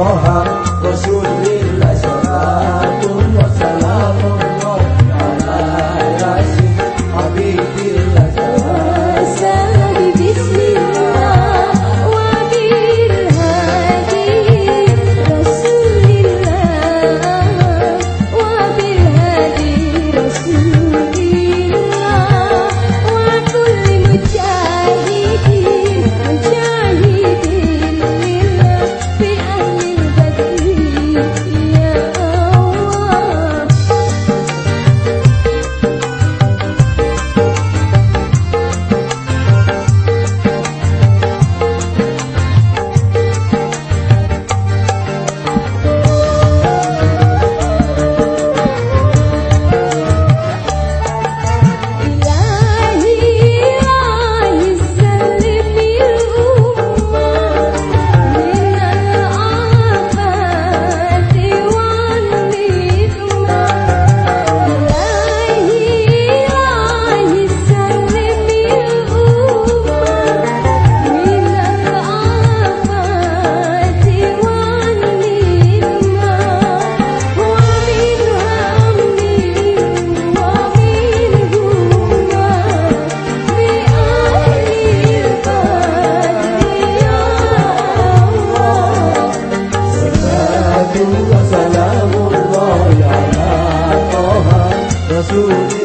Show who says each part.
Speaker 1: Muhammad.
Speaker 2: azul.